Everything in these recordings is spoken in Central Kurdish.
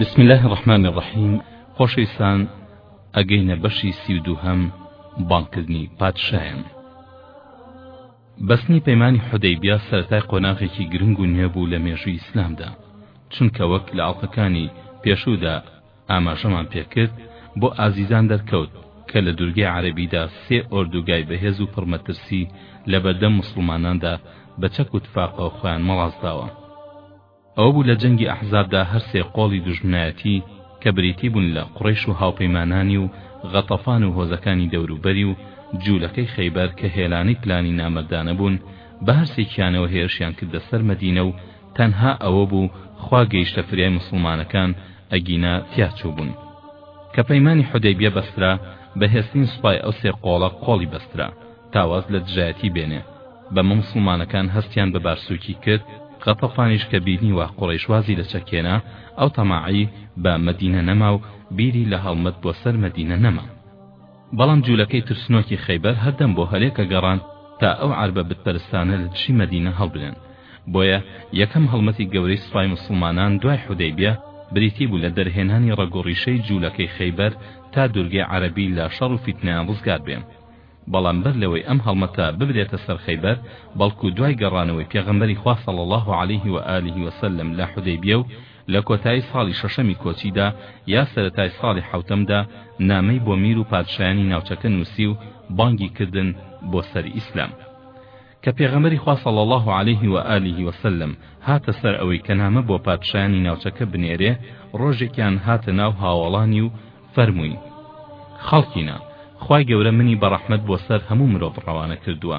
بسم الله الرحمن الرحیم خۆشەویستان ئەگەینە بەشی سی و دووهەم بانکردنی پادشایان بەسنی پەیمانی حودەیبیا سەرەتای قۆناغێکی گرنگ و نوێ بوو لە مێژووی ئیسلامدا چونکە وەک لە ئاڵلقەکانی پێشوودا ئاماژەمان پێکرد بۆ ئازیزان دەرکەوت کە لە دورگەی عەربیدا سێ ئۆردوگای بەهێز و پڕمەترسی لە بەردەم مسلماناندا بە چەک و تفاقەوە خۆیان مەڵاس داوە ئەوە بوو لە جەنگی ئەحزابدا هەر سێ قۆڵی دوژمنایەتی کە بریتی بوون لە قوڕەیش و هاوپەیمانانی و غەتەفان و هۆزەکانی دەوروبەری و جوولەکەی خەیبەر کە هێلانەی پلانی نامەردانە بوون بە هەر سێکیانەوە هێرشیان کردە سەر مەدینە و تەنها ئەوە بوو خوا گەیشتە فریای موسڵمانەکان ئەگینا تیا چووبوون کە پەیمانی حودەیبیە بەسترا بە هێستنی سوپای ئەو سێ قۆڵە قۆڵی بەسترا تا واز لە دژایەتی بێنێ. بەمە موسڵمانەکان هەستیان بە بارسوکی کرد، غەتەفانیش کە بینی وا قوڕەیش وازی لە چەک هێنا، ئەو تەماعی بە مەدینە نەما و بیری لە هەڵمەت بۆ سەر مەدینە نەما. بەڵام جولەکەی ترسنۆکی خەیبەر هەردەم بۆ هەلێکە گەڕان تا ئەو عەربە بتپەرستانە لە دژی مەدینە هەڵبنێن. بۆیە یەکەم هەڵمەتی گەورەی سوپای موسڵمانان دوای حودەیبیە بریتی بوو لە دەرهێنانی ڕەگ و ڕیشەی جولەکەی خەیبەر تا دورگەی عەرەبی لە شەڕ و فیتنەیان ڕزگار بێن. بەڵام بەر لەوەی ئەم هەڵمەتە ببرێتە سەر خەیبەر، بەڵکو دوای گەڕانەوەی پێغەمبەری خوا صلی اللە علیه و آله و سلم لە حودەیبیە و لە کۆتایی ساڵی شەشەمی کۆچیدا یا سەرەتای ساڵی حەوتەمدا نامەی بۆ میر و پادشایانی ناوچەکە نووسی و بانگی کردن بۆ سەر ئیسلام. کە پێغەمبەری خوا صلی اللە علیه و آله و سلم هاتە سەر ئەوەی کە نامە بۆ پادشایانی ناوچەکە بنێرێ ڕۆژێکیان هاتە ناو هاوەڵانی و فەرمووی خەڵکینە خوای گەورە منی بە ڕەحمەت بۆ سەر هەموو مرۆڤ ڕەوانە کردووە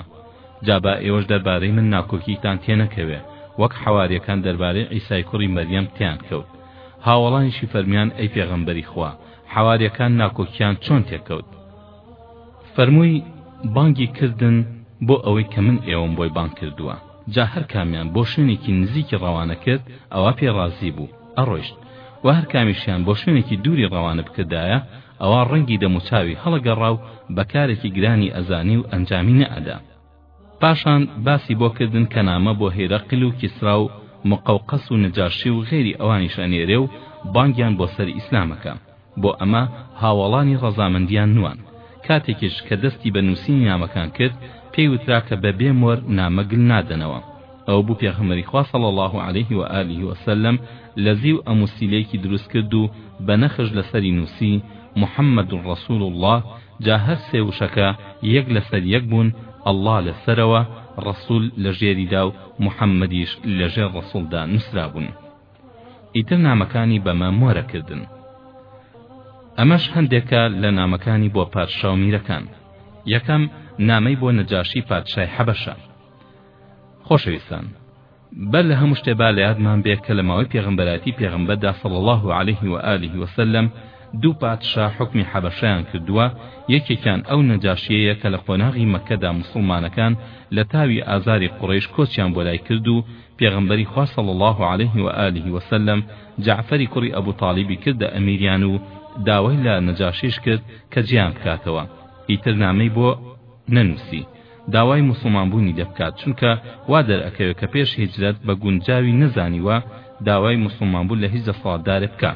جا با ئێوەش دەربارەی من ناکۆکیتان تێنەکەوێ وەک حەواریەکان دەربارەی عیسای کوڕی مەریەم تیان کەوت هاوەڵانیشی فەرمیان ئەی پێغەمبەری خوا حەواریەکان ناکۆکیان چۆن تێکەوت فەرمووی، بانگی کردن بۆ ئەوەی کە من ئێوەم بۆی بانگ کردووە، جا هەر کامیان بۆ شوێنێکی نزیکی ڕەوانە کرد ئەوا پێی ڕازی بوو ئەڕۆیشت، وە هەر کامیشیان بۆ شوێنێکی دووری ڕەوانە بکردایە ئەوا ڕەنگی دەموچاوی هەڵەگەڕا و بە کارێکی گرانی ئەزانی و ئەنجامی نەئەدا. پاشان باسی بۆ کردن کە نامە بۆ هیرەقل و کیسرا و مقەوقەس و نجاشی و غەیری ئەوانیش ئەنێرێ و بانگیان بۆ سەر ئیسلام ئەکا بۆ ئەمە هاوەڵانی ڕەزامەندیان نوان کاتێکیش کە دەستی بە نووسینی نامەکان کرد پێی وترا کە بە بێ مۆر نامە گل نادەنەوە ئەو بو پێغەمبەری خوا صلی اللە علیه و آله و سلم لە زیو ئەم وسیلەیەکی دروست کرد و بە نەخش لەسەری نووسی، محمد رسول اللە، جا هەر سێ وشەکە یەک لەسەر یەک بوون، اللە لە سەرەوە، رسول لە ژێریدا و محمدیش لە ژێر رسولدا نووسرابوون. ئیتر نامەکانی بەمە مۆرە کردن. ئەمەش هەندێکە لە نامەکانی بۆ پادشا و میرەکان. یەکەم، نامەی بۆ نەجاشی پادشای حەبەشە. خۆشەویستان بەر لە هەموو شتێ با لە یادمان بێ کە لە ماوەی پێغمبەراتی پێغمبەردا صلی الله علیه و آله وسلم دوو پادشا حکمی حەبەشەیان کردووە یەکێکیان ئەو نەجاشیەیە کە لە قۆناغی مەکەدا مسلمانەکان لە تاوی ئازاری قوڕیش کۆچیان بۆ لای کرد و پێغمبەری خوا صلی الله علیه و آله وسلم جعفری کوڕی ئەبو طالیبی کردە ئەمیریان و داوای لە نەجاشیش کرد کە جیان بکاتەوە ئیتر نامەی بۆ نەنووسی داوای موسڵمان بوونی دەبکات چونکە وا دەرئەکەوێت کە پێش هیجرەت بە گونجاوی نەزانیوە داوای موسڵمان بوون لە هیچ دەسەڵاتدارێ بکا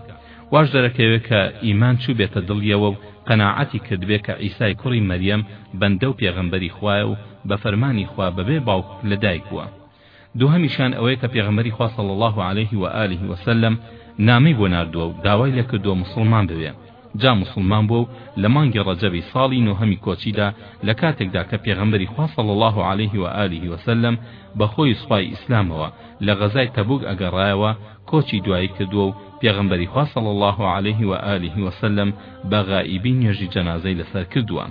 واش دەرەکەوێت کە ئیمان چووبێتە دڵیەوە و قەناعەتی کردبێ کە عیسای کوڕی مەریەم بەندە و پێغەمبەری خوایە و بە فەرمانی خوا بەبێ باوک لە دایک بووە دووهەمیشیان ئەوەیە کە پێغەمبەری خوا صلی اللە علیه و آله و سلم نامەی بۆ ناردووە و داوای لێ کردووە موسڵمان ببێ جا موسڵمان بووە و لە مانگی ڕەجەبی ساڵی نۆهەمی کۆچیدا لە کاتێکدا کە پێغەمبەری خوا صلی اللە علیه و آله و سلم بە خۆی و سوپای ئیسلامەوە لە غەزای تەبوک ئەگەڕایەوە کۆچی دوایی کردووە و پێغەمبەری خوا صلی اللە علیه و آله و سلم بە غائیبی نوێژی جەنازەی لەسەر کردووە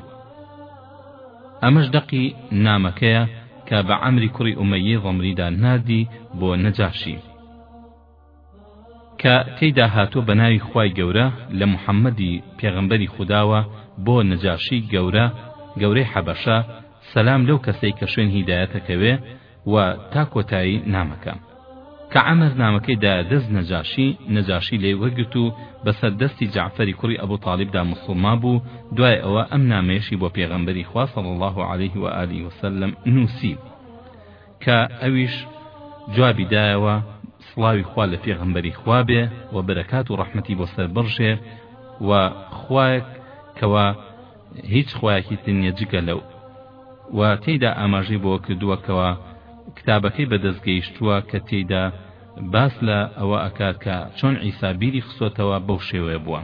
ئەمەش دەقی نامەکەیە کە بە عەمری کوڕی ئومەیەی ضەمریدا ناردی بۆ نەجاشی کە تێیدا هاتووە بە ناوی خوای گەورە لە محەممەدی پێغەمبەری خوداوە بۆ نەجاشی گەورە گەورەی حەبەشە سەلام لەو کەسەی کە شوێن هیدایەتەکەوێ و تا کۆتایی نامەکە. کە عەمر نامەکەی دایە دەست نەجاشی، نەجاشی لێی وەرگرت و بەسەر دەستی جەعفەری کوڕی ئەبو تالیبدا موسڵمان بوو، دوای ئەوە ئەم نامەیەشی بۆ پێغەمبەری خوا صلی اللە علیه و آله وسلم نووسی، کە ئەویش جوابی دایەوە، سڵاوی خوا لە پێغەمبەری خوا بێ و بەرەکات و ڕەحمەتی بۆ سەر بڕژێ، و خوایەک کەوا هیچ خوایەکی تر نییە جگە لەو. و تێیدا ئاماژەی بەوە کردووە کەوا کتابەکەی بەدەست گەیشتووە کە تێیدا باس لە ئەوە ئەکات کە چۆن عیسا بیری خستۆتەوە بەو شێوەیە بووە.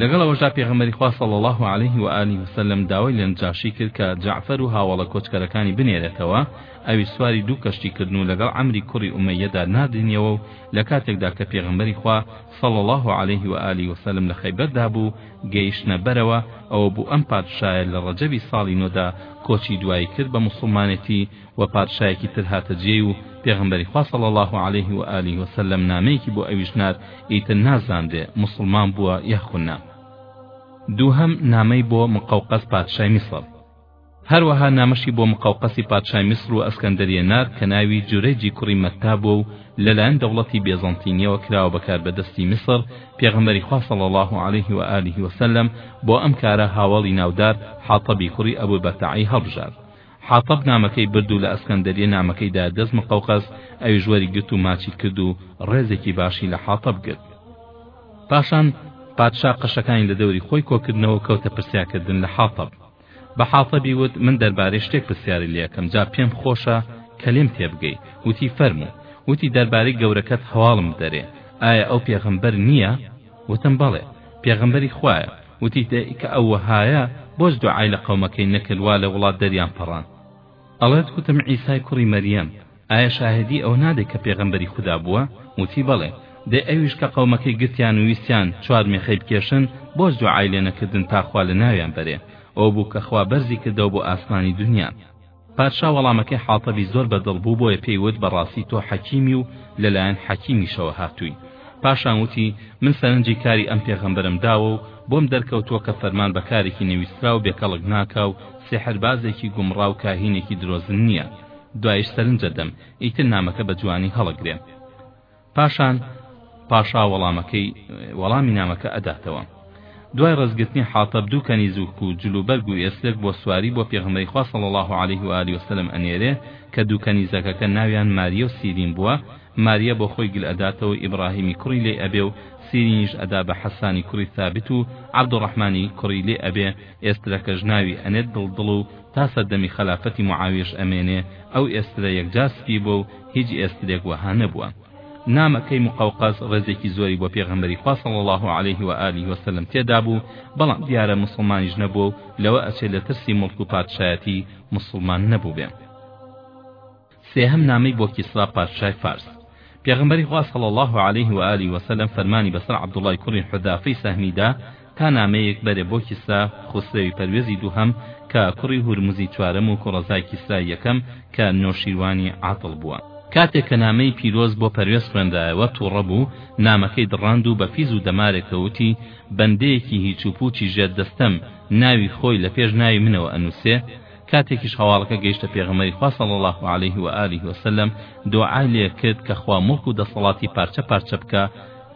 لەگەڵ ئەوەشدا پێغەمبەری خوا صلی اللە علیه و آله و سلم داوای لە نجاشی کرد کە جەعفەر و هاوەڵە کۆچکەرەکانی بنێرێتەوە، ئەویش سواری دوو کەشتی کردن و لەگەڵ عەمری کوڕی ئومەیەدا ناردینیەوە و لە کاتێکدا کە پێغەمبەری خوا صلی اللە علیه و آله و سلم لە خەیبەر دابوو گەیشتنە بەرەوە ئەوە بوو ئەم پادشایە لە ڕەجەبی ساڵی نۆدا کۆچی دوایی کرد بە موسڵمانێتی و پادشایەکی تر هاتە جێی و پێغەمبەری خوا صلی اللە علیه و آله و سلم نامەیەکی بۆ ئەویش نارد ئیتر نازانرێ موسڵمان بووە یاخو نا دووهەم نامەی بۆ مقەوقەس پادشای میسڕ هەروەها نامەشی بۆ مقەوقەسی پادشای میسڕ و ئەسکەندەریە نارد کە ناوی جورەیجی کوڕی مەتتا بووە و لەلایەن دەوڵەتی بێزەنتینیەوە کراوە بە کاربەدەستی میسڕ، پێغەمبەری خوا صلی اللە علیه و آله و سلم بۆ ئەم کارە هاوەڵی ناودار حاطەبی کوڕی ئەبو بەرتەعی هەڵبژارد. حاطەب نامەکەی برد و لە ئەسکەندەریە نامەکەی دا دەست مقەوقەس، ئەویش وەری گرت و ماچی کرد و ڕێزێکی باشی لە حاطەب گرت. پاشان پادشا قەشەکانی لە دەوری خۆی کۆکردنەوە و کەوتە پرسیاکردن لە حاطەب. بە حاتەبی وت من دەربارەی شتێک پرسیاری لێکەم جا پێم خۆشە کە لێم تێبگەی وتی فەرموو وتی دەربارەی گەورەکەت هەواڵم بدەرێ ئایا ئەو پێغەمبەر نییە وتم بەڵێ پێغەمبەری خوایە وتی کە ئەو وەهایە بۆچ دوعای لە قەومەکەی نەکرد وا لە وڵات دەریان پەڕاند ئەڵێت کوتم عیسای کوڕی مەریەم ئایا شاهێدی ئەوە نادەی کە پێغەمبەری خودا بووە وتی بەڵێ دەی ئەویش کە قەومەکەی گرتیان و ویستیان چوار مێخەی بکێشن بۆچ دوعای لێ نەکردن تا خوا لە ناویان بەرێ ئەوە بوو کە خوا بەرزی کردەوە بۆ ئاسمانی دونیا پادشا وەڵامەکەی حاطەبی زۆر بە دڵ بوو بۆیە پێی وت بەڕاستی تۆ حەکیمی و لەلایەن حەکیمیشەوە هاتووی پاشان وتی، من سەرنجی کاری ئەم پێغەمبەرەم داوە و بۆم دەرکەوتووە کە فەرمان بە کارێکی نەویستراو بێکەڵک ناکا و سیحربازێکی گومڕا و کاهینێکی درۆزن نییە، دوایش سەرنج ئەدەم، ئیتر نامەکە بە جوانی هەڵەگرێ. پاشان پاشا وەڵامەکەی، وەڵامی نامەکە، ئەداتەوە. دوای ڕێزگرتنی حاتەب دوو کەنیزوک و جلوبەرگ و ئێسکێک بۆ سواری بۆ پێغەمبەری خوا صلی اللە علیه و آله وسلم ئەنێرێ کە دوو کەنیزەکەکە ناویان ماریە و سیرین بووە، ماریە بۆ خۆی گل ئەداتەوە و ئیبڕاهیمی کوڕی لێ ئەبێ و سیرینیش ئەدا بە حەسانی کوڕی ثابت و عەبدوڕەحمانی کوڕی لێ ئەبێ، ئێسترەکەش ناوی ئەنێت دڵدڵ و تا سەردەمی خەلافەتی معاویەش ئەمێنێ، ئەو ئێسترە یەکجار سپی بووە و هیچ ئێسترێک وەها نەبووە. نامەکەی مقەوقەس ڕێزێکی زۆری بۆ پێغەمبەری خوا صلی اللە علیه و آله و سلم تێدا بوو، بەڵام دیارە موسڵمانیش نەبووە و لەوە ئەچێ لە ترسی موڵک و پادشایەتی موسڵمان نەبووبێ. سێهەم نامەی بۆ کیسرا پادشای فارس. پێغەمبەری خوا صلی اللە علیه و آله و سلم فەرمانی بەسەر عەبدوڵای کوڕی حوذافەی سەهمی دا تا نامەیەک بەرێ بۆ کیسرا خوسرەوی پەروێزی دووهەم کە کوڕی هورمزی چوارەم و کوڕەزای کیسرای یەکەم کە نۆشیروانی عاتڵ بووە. کاتێک کە نامەی پیرۆز بۆ پەروێز خوێنرایەوە توڕە بوو، نامەکەی دڕاند و بە فیز و دەمارێکەوە وتی، بەندەیەکی هیچ و پووچی ژێر دەستەم ناوی خۆی لە پێش ناوی منەوە ئەنووسێ؟ کاتێکیش هەواڵەکە گەیشتە پێغەمبەری خوا صلی اللە علیه و آله و سلم دوعای لێ کرد کە خوا موڵک و دەسەڵاتی پارچە پارچە بکا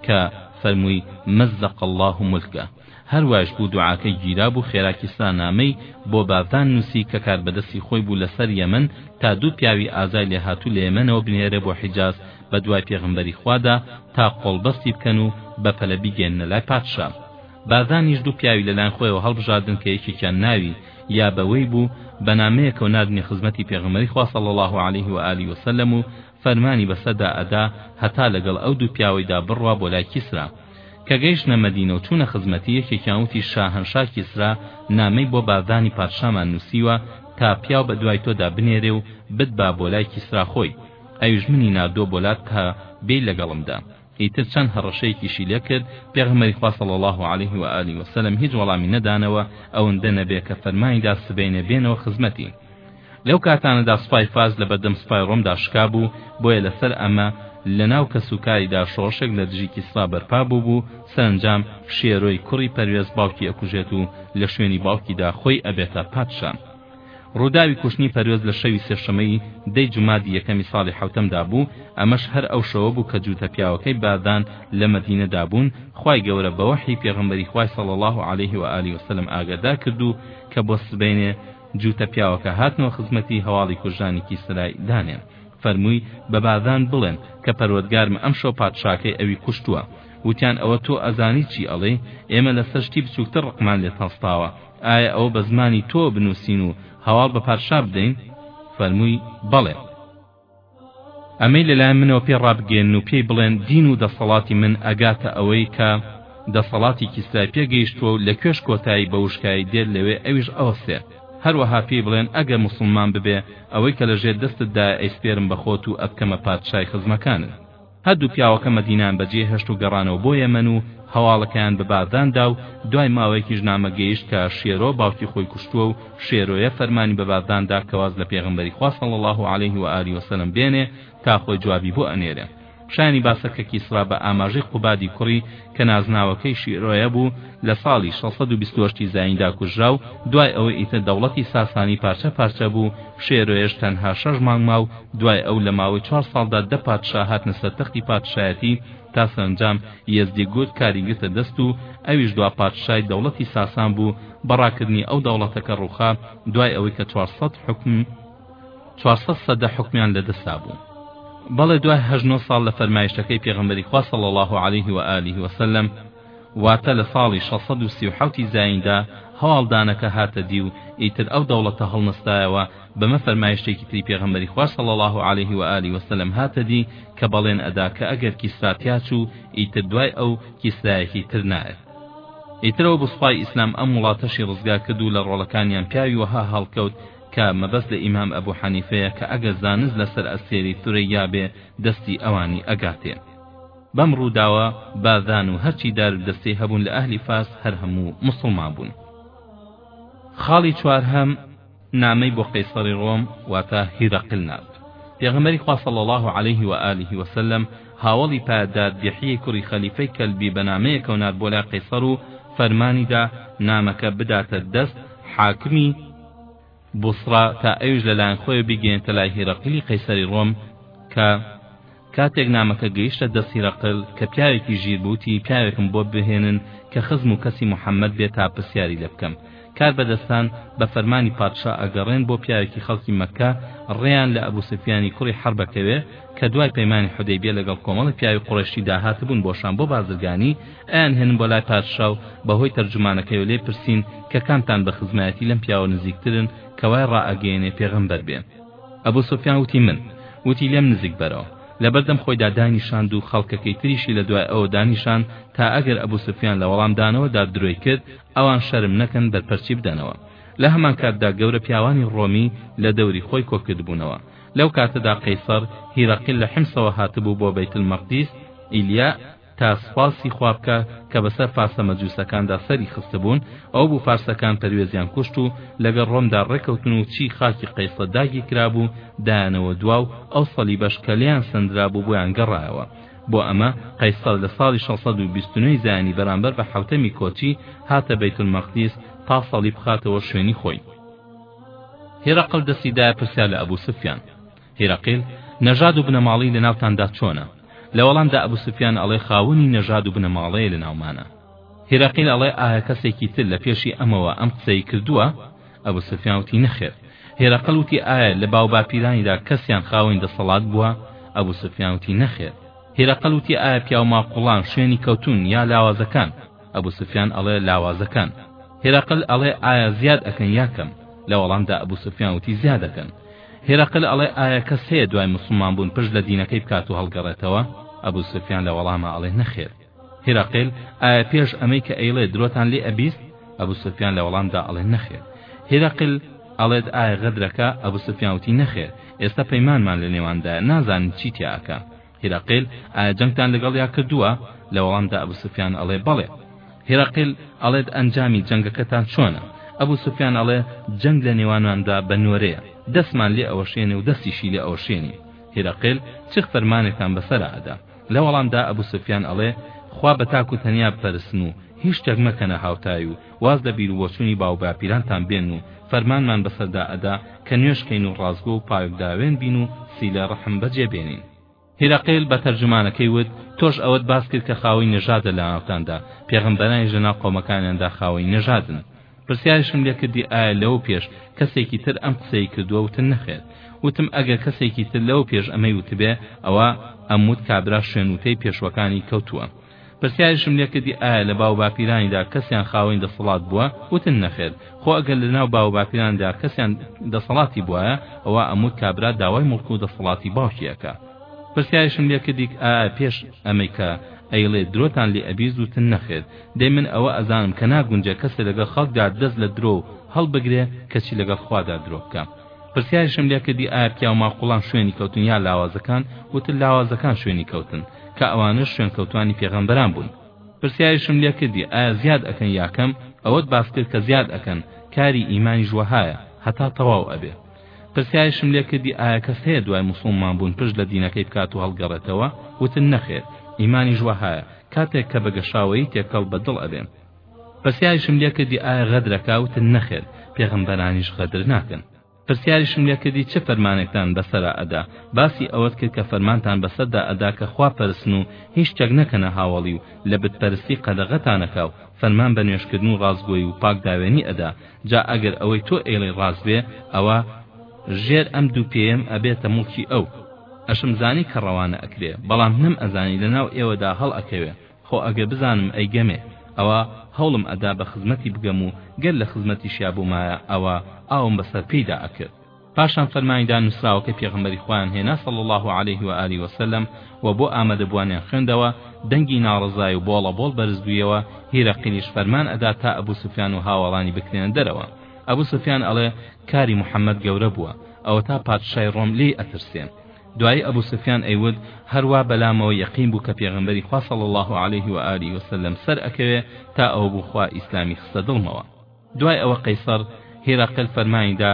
کە فەرمووی مزق اللە ملکە هەر وایش بوو دوعاکەی گیرا بوو خێرا کیسرا نامەی بۆ باڤدان نووسی کە کاربەدەستی خۆی بوو لەسەر یەمەن تا دوو پیاوی ئازای لێهاتوو لە یەمەنەوە بنێرێ بۆ حیجاز بە دوای پێغەمبەری خوادا تا قۆڵبەستی بکەن و بە پەلە بیگەیەننە لای پادشا بارزانیش دوو پیاوی لەلایەن خۆیەوە هەڵبژاردن کە یەکێکیان ناوی یا بەوەی بوو بە نامەیەکەوە ناردنی خزمەتی پێغەمبەری خوا صلی الله علیه و آله و سلم و فەرمانی بەسەردا ئەدا هەتا لەگەڵ ئەو دوو پیاوەیدا بڕوا بۆ لای کیسرا کە گەیشتنە مەدینە و چوونە خزمەتی یەکێکیان وتی شاهەنشا کیسرا نامەی بۆ باردانی پادشامان نووسیوە تا پیاو بە دوای تۆدا بنێرێ و بتبا بۆ لای کیسرا خۆی ئەویش منی ناردووە بۆ لات تا بێی لەگەڵمدا ئیتر چەند هەڕەشەیەکیشی لێ کرد، پێغەمبەری خوا صلی اللە علیه و آله و سلم هیچ وەڵامی نەدانەوە، ئەوەندە نەبێ کە فەرمانی دا سبەینێ بێنەوە خزمەتی. لەو کاتانەدا سوپای فارس لە بەردەم سوپای ڕۆمدا شکابوو، بۆیە لەسەر ئەمە لە ناو کەس و کاریدا شۆڕشێک لە دژی کیسڕا بەرپا بووبوو، سەرەنجام شێرۆی کوڕی پەروێز باوکی ئەکوژێت و لە شوێنی باوکیدا خۆی ئەبێتە پادشا. ڕووداوی کوشتنی پەروێز لە شەوی سێشەمەی دەی جومادی یەکەمی ساڵی حەوتەمدا بوو، ئەمەش هەر ئەو شەوە بوو کە جووتە پیاوەکەی باردان لە مەدینەدا بوون، خوای گەورە بە وەحی پێغەمبەری خوای صلی اللە علیه و آله وسلم ئاگادار کردوو کە بۆ سبەینێ جووتە پیاوەکە هاتنەوە خزمەتی هەواڵی کوژرانی کیسرای دانێن فەرمووی بە باردان بڵێن کە پەروەردگارم ئەمشەو پادشاکەی ئەوی کوشتووە وتیان ئەوە تۆ ئەزانی چی ئەڵێی ئێمە لەسەر شتی بچووکتر ڕقمان لێت هەستاوە ئایا ئەوە بە زمانی تۆ بنووسین و هەواڵ بە پادشا بدەین؟ فەرمووی، بەڵێ. ئەمەی لەلایەن منەوە پێ ڕابگەیەنن و پێی بڵێن دین و دەسەڵاتی من ئەگاتە ئەوەی کە دەسەڵاتی کیسرای پێ گەیشتووە و لە کوێش کۆتایی بە وشکایی دێت لەوێ ئەویش ئەوەستێ. هەروەها پێی بڵێن ئەگەر موسڵمان ببێ ئەوەی کە لەژێر دەستتدایە ئەیسپێرم بە خۆت و ئەبکەمە پادشای خزمەکانت. هەردوو پیاوەکە مەدینەیان بەجێهێشت و گەڕانەوە بۆ یەمەن و هەواڵەکەیان بە باردان دا و دوای ماوەیەکیش نامە گەیشت کە شێرۆ باوکی خۆی کوشتووە و شێرۆیە فەرمانی بە باردان دا کە واز لە پێغەمبەری خوا صلی اللە علیه و آله وسلم بێنێ تا خۆی جوابی بۆ ئەنێرێ شایانی باسە کە کیسڕا بە ئاماژەی قوبادی کوڕی کە نازناوەکەی شیرۆیە بوو، لە ساڵی شەش سەد و بیست و هەشت ی زاییندا کوژرا و دوای ئەوە ئیتر دەوڵەتی ساسانی پارچە پارچە بوو، شێرۆیەش تەنها شەش مانگ ما و دوای ئەو لە ماوەی چوار ساڵدا دە پادشا هاتنە سەر تەختی پادشایەتی تا سەرەنجام یەزدیگورد کاری گرتە دەست و ئەویش دوا پادشای دەوڵەتی ساسان بوو بە ڕاکردنی ئەو دەوڵەتەکە ڕووخا دوای ئەوەی کە چوار سەد حوکم چوارسەد سەدە حوکمیان لە دەستا بوو بەڵێ دوای هەژ نۆ ساڵ لە فەرمایشتەکەی پێغەمبەری خوا صلی الله علیه و آله و سلم واتە لە ساڵی 637 زایندا هەواڵدانەکە هاتە دی و ئیتر ئەو دەوڵەتە هەڵنەستایەوە بەمە فەرمایشتێکی تری پێغەمبەری خوا صلی الله علیه و آله و سلم هاتە دی کە بەڵێن ئەدا کە ئەگەر کیسرا تیاچوو ئیتر دوای ئەو کیسرایەکی تر نایەت ئیترەوە بسپای ئیسلام ئەم وڵاتەشی ڕزگا کرد و لە ڕۆڵەکانیان پیاوی وەها هەڵکەوت کە مەبەست لە ئیمام ئەبو حەنیفەیە کە ئەگەر زانست لەسەر ئەستێری ثریا بێ دەستی ئەوانی ئەگاتێ بەم ڕووداوە باذان و هەرچی دار و دەستەی هەبوون لە ئەهلی فاس هەر هەموو موسڵمان بوون خاڵی چوارهەم نامەی بۆ قەیسەڕی ڕۆم واتە هیرەقل نارد پێغەمبەری خوا صلی الله علیه و آله و سلم هاوەڵی پایەدار دیحیەی کوڕی خەلیفەی کەلبی بە نامەیەکەوە نارد بۆ لای قەیسەر و فەرمانی دا نامەکە بداتە دەست حاکمی بوسڕە تا ئەویش لە لایەن خۆیەوە بیگەیەنێتە لای هیرەقلی قەیسەری ڕۆم کە کاتێک نامەکە گەیشتە دەست هیرەقل کە پیاوێکی ژیر بوو وتی پیاوێکم بۆ بهێنن کە خزم و کەسی محەممەد بێت تا پرسیاری لێ بکەم کاربەدەستان بە فەرمانی پادشا ئەگەڕێن بۆ پیاوێکی خەڵکی مەککە ڕێیان لە ئەبوو سفیانی کوڕی حەربەکەوێ کە دوای پەیمانی حودەیبیە لەگەڵ کۆمەڵی پیاوی قوڕەیشی داهاتبوون بۆ شام بۆ بازرگانی ئەیانهێنن بۆ لای پادشا و بە هۆی تەرجومانەکەیەوە لێی پرسین کە کامتان بە خزمایەتی لەم پیاوە نزیکترن کە وای ڕائەگەیەنێ پێغەمبەر بێ؟ ئەبو سوفیان وتی من. وتی لێم نزیک بەرەوە. لە بەردەم خۆیدا داینیشاند و خەڵکەکەی تریشی لە دوای ئەو دانیشاند تا ئەگەر ئەبو سوفیان لە وەڵامدانەوەدا درۆی کرد ئەوان شەرم نەکەن بەرپەرچی بدەنەوە. لە هەمانکاتدا گەورە پیاوانی ڕۆمی لە دەوری خۆی کۆکردبوونەوە. لەو کاتەدا قەیسەڕ هیرەقل لە حیمسەوە هاتبوو بۆ بەیتلمەقدیس، ئیلیاء، تا سپاسی خوا بکا کە بەسەر فارسە مەجوسەکاندا سەری خستبوون ئەو بوو فارسەکان پەروێزیان کوشت و لەگەڵ ڕۆمدا ڕێکەوتن و چی خاکی قەیسە داگیر کرابوو دایانەوە دواو ئەو سەلیبەش کە لێیان سەندرابوو بۆیان گەڕایەوە بۆ ئەمە قەیسەر لە ساڵی 629 زایانی بەرامبەر بە حەوتەمی کۆچی هاتە بەیتولمەقدیس تا سەلیب بخاتەوە شوێنی خۆی هێرەقل دەستی دایە پرسیار لە ئەبوسفیان هیرەقیل، نەژاد و بنەماڵەی لەناوتاندا چۆنە؟ لەوەڵامدا ئەبو سوفیان ئەڵێ خاوەنی نەژاد و بنەماڵەیە لەناومانا. هیرەقیل ئەڵێ ئایا کەسێکی تر لەپێشی ئەمەوە ئەم قسەی کردووە؟ ئەبو سوفیان وتی نەخێر. هیرەقل وتی ئایا لە باوباپیرانیدا کەسیان خاوەنی دەسەڵات بووە؟ ئەبو سوفیان وتی نەخێر. هیرەقل وتی ئایا پیاوماقوڵان شوێنی کەوتوون یا لاوازەکان؟ ئەبو سفیان ئەڵێ لاوازەکان. هرقل ئەڵێ ئایا زیاد ئەکەن یا کەم؟ لە وەڵامدا ئەبو سفیان وتی زیاد ئەکەن. هرقل ئەڵێ ئایا کەس هەیە دوای موسڵمان بوون پشت لە دینەکەی بکات و هەڵگەڕێتەوە؟ ئەبو سفیان لە وەڵاما ئەڵێ نەخێر. هرقل ئایا پێش ئەمەی کە ئەیڵێ درۆتان لێ ئەبیست؟ ئەبو سفیان لە وەڵامدا ئەڵێ نەخێر. هرقل ئەڵێت ئایا غەدرەکە؟ ئەبو سفیان وتی نەخێر ئێستا پەیمانمان لە نێواندایە نازانین چی تیا ئەکا. هیرەقل، ئایا جەنگتان لەگەڵیا کردووە؟ لە وەڵامدا ئەبو سوفیان ئەڵێ، بەڵێ. هیرەقل، ئەڵێت ئەنجامی جەنگەکەتان چۆنە؟ ئەبو سوفیان ئەڵێ، جەنگ لە نێوانماندا بە نۆرەیە، دەستمان لێ ئەوەشێنێ و دەستیشی لێ ئەوەشێنین. هیرەقل، چ فەرمانێکتان بەسەرا ئەدا؟ لە وەڵامدا ئەبو سوفیان ئەڵێ، خوا بە تاک و تەنیا بپەرستن و هیچ شتێک مەکەنە هاوتای و واز لە بیروبۆچونی باو باپیرانتان بێنن و فەرمانمان بەسەردا ئەدا کە نوێژ کەین و ڕاستگۆ و پاێکداوێن بین و سیلە ڕحم بەجێ بێنین. هیرەقیل بە تەرجومانەکەی وت، تۆش ئەوەت باس کرد کە خاوەی نەژادە لە ناوتاندا، پێغەمبەرانیش لە ناو قەومەکانیاندا خاوەی نەژادن. پرسیاریشم لێ کردی ئایا لەوە پێش کەسێکی تر ئەم قسەی کردووە؟ وتت نەخێر. وتم ئەگەر کەسێکی تر لەوە پێش ئەمەی وتبێ ئەوا ئەموت کابرا شوێن وتەی پێشوەکانی کەوتووە. پرسیاریشم لێ کردی ئایا لە باو باپیرانیدا کەسیان خاوەنی دەسەڵات بووە؟ وتن نەخێر، خۆ ئەگەر لە ناو باو باپیرانیدا کەسیان دەسەڵاتی بوایە ئەوا ئەموت کابرا داوای موڵک و دەسەڵاتی باوکی ئەکا. پرسیاریشم لێ کردیک ئایا پێش ئەمەی کە ئەیڵێ درۆتان لێ ئەبیست وتن نەخێر، دەی من ئەوە ئەزانم کە ناگونجێ کەسێ لەگەڵ خەڵکدا دەست لە درۆ هەڵبگرێ کەچی لەگەڵ خوادا درۆ بکا. پرسیاریشم لێ کردی ئایا پیاو ماقوڵان شوێنی کەوتن یا لاوازەکان وتت لاوازەکان شوێنی کەوتن کە ئەوانەش شوێنکەوتوانی پێغەمبەران بوون پرسیاریشم لێ کردی ئایا زیاد ئەکەن یا کەم ئەوەت باس کرد کە زیاد ئەکەن کاری ئیمانیش وەهایە هەتا تەواو ئەبێ پرسیاریشم لێ کردی ئایا کەس هەیە دوای موسڵمان بوون پشت لە دینەکەی بکات و هەڵگەڕێتەوە وتت نەخێر ئیمانیش وەهایە کاتێک کە بە گەشاوەیی تێکەڵ بە دڵ ئەبێ پرسیاریشم لێکردی ئایا غەدرەکا وتت نەخێر پێغەمبەرانیش غەدر ناکەن پرسیاریشم لێکردی چ فەرمانێکتان بەسەرا ئەدا باسی ئەوەت کرد کە فەرمانتان بەسەردا ئەدا کە خوا پەرستن و هیچ شتێک نەکەنە هاوەڵی و لە بت پەرستی قەدەغەتانەکا و فەرمان بە نوێژکردن و ڕاستگۆی و پاک داوێنی ئەدا جا ئەگەر ئەوەی تۆ ئێڵی ڕاست بێ ئەوە ژێر ئەم دوو پێیەم ئەبێتە موڵکی ئەو ئەشم زانی کە ڕەوانە ئەکرێ بەڵام نەم ئەزانی لە ناو ئێوەدا هەڵ ئەکەوێ خۆ ئەگەر بزانم ئەیگەمێ ئەوا هەوڵم ئەدا بە خزمەتی بگەم و گەر لە خزمەتیشیا بوومایە ئەوا ئاوم بەسەر پێیدا ئەکرد. پاشان فەرمانیدا نووسراوەکەی پێغەمبەری خوایان هێنا صلی اللە علیه و آله وسلم و بۆ ئامادەبووانیان خوێندەوە، دەنگی ناڕەزای و بۆڵە بۆڵ بەرزبوویەوە، هیرەقلیش فەرمان ئەدا تا ئەبو سوفیان و هاوەڵانی بکرێنە دەرەوە. ئەبو سوفیان ئەڵێ، کاری محمد گەورە بووە، ئەوەتا پادشای ڕۆم لێی ئەترسێ. دوایی ئەبو سفیان ئەیوت، هەروا بەلامەوە یەقین بوو کە پێغەمبەری خوا صلی اللە علیه و آله و سلم سەر ئەکەوێ تا ئەوە بوو خوا ئیسلامی خستە دڵمەوە. دوای ئەوە قەیسەڕ، هیراقل، فەرمانی دا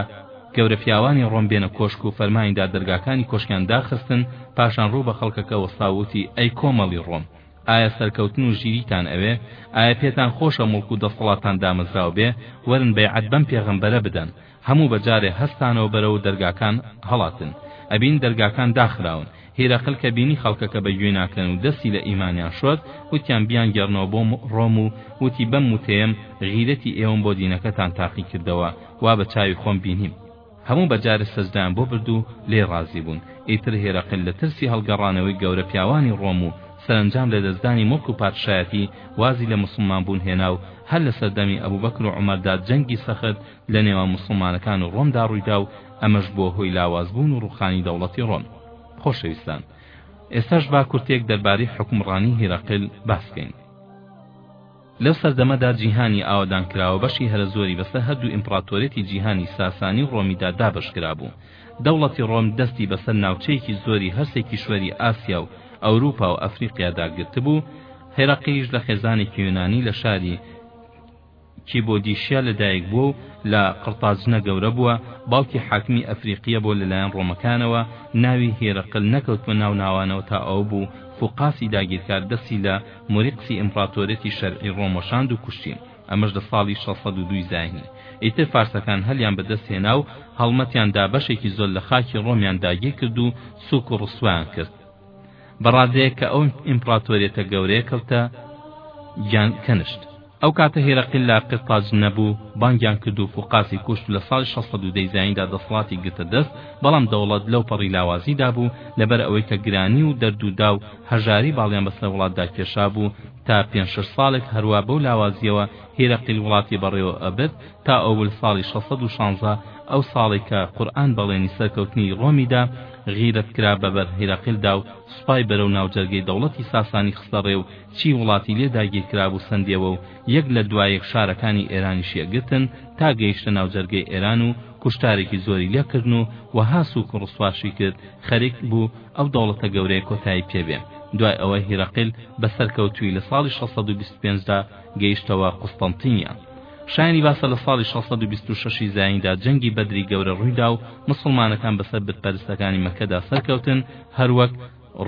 گەورە پیاوانی ڕۆم بێنە کۆشک و فەرمانی دا دەرگاکانی کۆشکیان داخستن، پاشان ڕوو بە خەڵکەکە وەستا و وتی، ئەی کۆمەڵی ڕۆم! ئایا سەرکەوتن و ژیریتان ئەوێ؟ ئایا پێتان خۆشە موڵک و دەسەڵاتتان دامەزراو بێ؟ وەرن بەیعەت بەم پێغەمبەرە بدەن. هەموو بە جارێ هەستانەوە بەرەو دەرگاکان هەڵاتن. ئەبین دەرگاکان داخراون. هیرەقل کە بینی خەڵکەکە بە گوێی ناکەن و دەستی لە ئیمانیان شۆرد، وتیان بیانگێڕنەوە بۆ ڕۆم و وتی بەم وتەیەم غیرەتی ئێوەم بۆ دینەکەتان تاقی کردەوە، وا بە چاوی خۆم بینیم. هەموو بە جارێ سەجدەیان بۆ برد و لێی ڕازی بوون. ئیتر هیرەقل لە ترسی هەڵگەڕانەوەی گەورە پیاوانی ڕۆم و سەرەنجام لەدەستدانی موڵک و پادشایەتی، وازی لە موسڵمانبوون هێنا و هەر لە سەردەمی ئەبوبەکر و عومەردا جەنگی سەخت لە نێوان موسڵمانەکان و ڕۆمدا ڕوویدا و ئەمەش بووە هۆی لاوازبوون و ڕووخانی دەوڵەتی ڕۆم خۆشەویستان ئێستاش با کورتێک دەربارەی حکومڕانی هیرەقل باسکەین لەو سەردەمەدا جیهانی ئاوەدان کراوە بەشی هەرە زۆری بەسەر هەردوو ئیمپڕاتۆرێتی جیهانی ساسانی و ڕۆمیدا دابەش کرابوو دەوڵەتی ڕۆم دەستی بەسەر ناوچەیەکی زۆری هەرسێ کیشوەری ئاسیا و ئەوروپا و ئەفریقیادا گرتبوو هێرەقلیش لە خێزانێکی یۆنانی لە شاری کیبۆدیشیا لە دایک بووە و لە قرتاجنە گەورە بووە، باوکی حاکمی ئەفریقییە بۆ لەلایەن ڕۆمەکانەوە ناوی هیرقل نەکەوتمە ناو ناوانەوە تا ئەوە بوو فوقاسی داگیرکار دەستی لە موریقسی ئیمپڕاتۆرێتی شەرعی ڕۆم وەشاند و کوشتی ئەمەش لە ساڵی شەش سەد و دوو زاینی ئیتر فارسەکان هەلیان بەدەست هێنا و هەڵمەتیان دا بەشێکی زۆر لە خاکی ڕۆمیان داگیر کرد و سوک و ڕسوایان کرد بەڕادەیەک کە ئەو ئیمپڕاتۆریەتە گەورەیە کەوتە گیان کەنشت ئەو کاتە هێرەقل لە قرتاج نەبوو، بانگیان کرد و فوقاسی کوشت و لە ساڵی شەست سەد و دە ی زاییندا دەسەڵاتی گرتە دەست، بەڵام دەوڵەت لەو پەڕی لاوازیدا بوو، لەبەر ئەوەی کە گرانی و دەرد و دا و هەژاری باڵیان بەسەر وڵاتدا کێشابوو، تا پێنج شەش ساڵێک هەروا بەو لاوازییەوە هێرەقل وڵاتی بەڕێوە ئەبرد، تا ئەول ساڵی شەست سەد و شانزە، ئەو ساڵەی کە قورئان بەڵێنی سەرکەوتنی ڕۆمی دا، غیرەت کرا بەبەر هێرەقلدا و سوپای بەرەو ناوجەرگەی دەوڵەتی ساسانی خستە ڕێ و، چی وڵاتی لێ داگیرکرابوو سەندیەوە و یەک لە دوا یەک شارەکانی ئێرانی شێ گرتن تا گەیشتە ناو جەرگەی ئێران و کوشتارێکی زۆری لێ کردن و وەها سووک و ڕسواشی کرد خەریک بوو ئەو دەوڵەتە گەورەیە کۆتایی پێ بێ دوای ئەوە هیرەقل بە سەرکەوتووی لە ساڵی شەش سەد و بیست و پێنج دا گەیشتەوە قوستەنتینیە شایانی باسە لە ساڵی شەش سەد و بیست و شەش ی زاییندا جەنگی بەدری گەورە ڕوویدا و موسڵمانەکان بەسەر بت پەرستەکانی مەککەدا سەرکەوتن هەروەک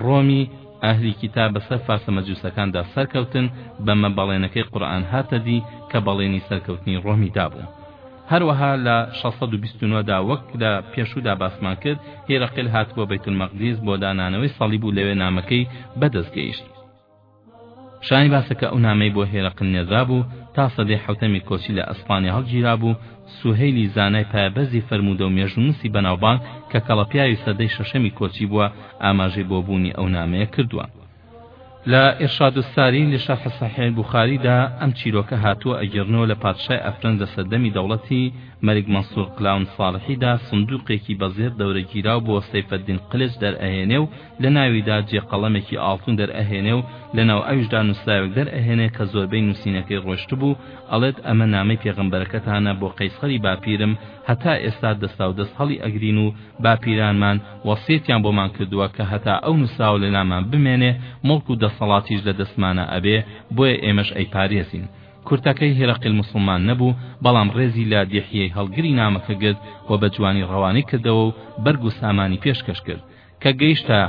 ڕۆمی، ئەهلی کیتاب بەسەر فارسە مەجووسەکاندا سەرکەوتن، بەمە بەڵێنەکەی قورئان هاتە دی کە بەڵێنی سەرکەوتنی ڕۆمی دابوو. هەروەها لە شەش سەد و بیست و نۆ دا وەک لە پێشوودا باسمان کرد، هیرەقل هاتبووە بەیتولمەقدیس بۆ دانانەوەی سەڵیب و لەوێ نامەکەی بەدەست گەیشت. شایانی باسە کە ئەو نامەی بۆ هێرەقل نێردرابوو تا سەدەی حەوتەمی کۆچی لە ئەسپانیا هەڵگیرابوو، سوهەیلی زانای پایەبەرزی فەرموودە و مێژوونووسی بەناوبانگ کە کەڵەپیاوی سەدەی شەشەمی کۆچی بووە ئاماژەی بۆ بوونی ئەو نامەیە کردووە. لە ئیرشاد الساری لشرح صحیح البخاری دا ئەم چیرۆکە هاتووە ئەگێڕنەوە لە پادشای ئەفرەن لە سەردەمی دەوڵەتی مەلیک مەنسوور قلاون ساڵحی دا سندووقێکی بە زێڕ دەورە گیراو بۆ سەیفەددین قلج دەرئەهێنێ و لە ناویدا جێ قەڵەمێکی ئاڵتون دەرئەهێنێ و لە ناو ئەویشدا نووسراوێک دەرئەهێنێ کە زۆربەی نووسینەکەی ڕۆیشتبوو ئەڵێت ئەمە نامەی پێغەمبەرەکەتانە بۆ قەیسەری باپیرم هەتا ئێستا دەستاودەست هەڵی ئەگرین و باپیرانمان وەسیەتیان بۆمان کردووە کە هەتا ئەو نووسراوە لە لامان بمێنێ موڵک و دەسەڵاتیش لە دەستمانا ئەبێ بۆیە ئێمەش ئەیپارێزین کورتەکەی هێرەقل موسڵمان نەبوو بەڵام ڕێزی لە دیحیەی هەڵگری نامەکە گرت و بە جوانی ڕەوانەی کردەوە و بەرگ و سامانی پێشکەش کرد کە گەیشتە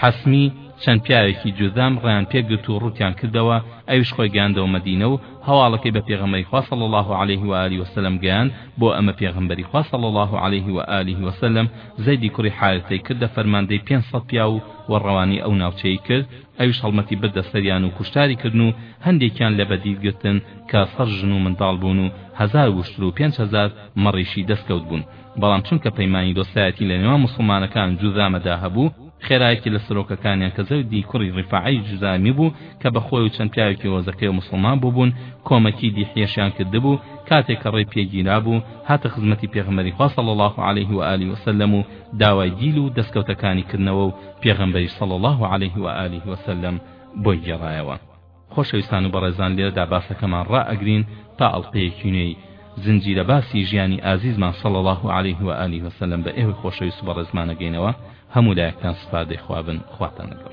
حەسمی، چەند پیاوێکی جوزام ڕێیان پێ گرت و ڕووتیان کردەوە، ئەویش خۆی گەیاندەوە مەدینە و هەواڵەکەی بە پێغەمبەری خوا صلی اللە علیه و آله وسلم گەیاند، بۆ ئەمە پێغەمبەری خوا صلی اللە علیه و آله وسلم زەیدی کوڕی حارثەی کردە فەرماندەی پێنج سەد پیاو و ڕەوانەی ئەو ناوچەی کرد، ئەویش هەڵمەتی بردە سەریان و کوشتاری کردن و هەندێکیان لە بەدیل گرتن کە سەد ژن و منداڵ بوون و هەزار وشتر و پێنج هەزار مەڕیشی دەست کەوت بوون. بەڵام چونکە پەیمانی دۆستایەتی لە نێوان موسڵمانەکان و جوزامەدا هەبوو، خێرایەکی لە سەرۆکەکانیان کە زەودی کوڕی ڕیفاعەی جوزامی بوو کە بە خۆی و چەند پیاوێکی هۆزەکەیەوە موسڵمان بووبوون، کۆمەکی دیحیەشیان کردبوو، کاتێک کە ڕێی پێ گیرابوو، هاتە خزمەتی پێغەمبەری خوا صلی اللە علیه و آله و سلم و داوای دیل و دەسکەوتەکانی کردنەوە و پێغەمبەریش صلی اللە علیه و آله و سلم بۆی گێڕایەوە. خۆشەویستان و بەڕێزان لێرەدا باسەکەمان ڕائەگرین تا ئەڵقەیەکی نوێی زنجیرە باسی ژیانی ئازیزمان صلی اللە علیه و آله و سلم بە ئێوەی خۆشەویست و بەڕێزمان ئەگەینەوە هەموو لایەکتان سپاردەی خوا بن خواتان لەگەڵ.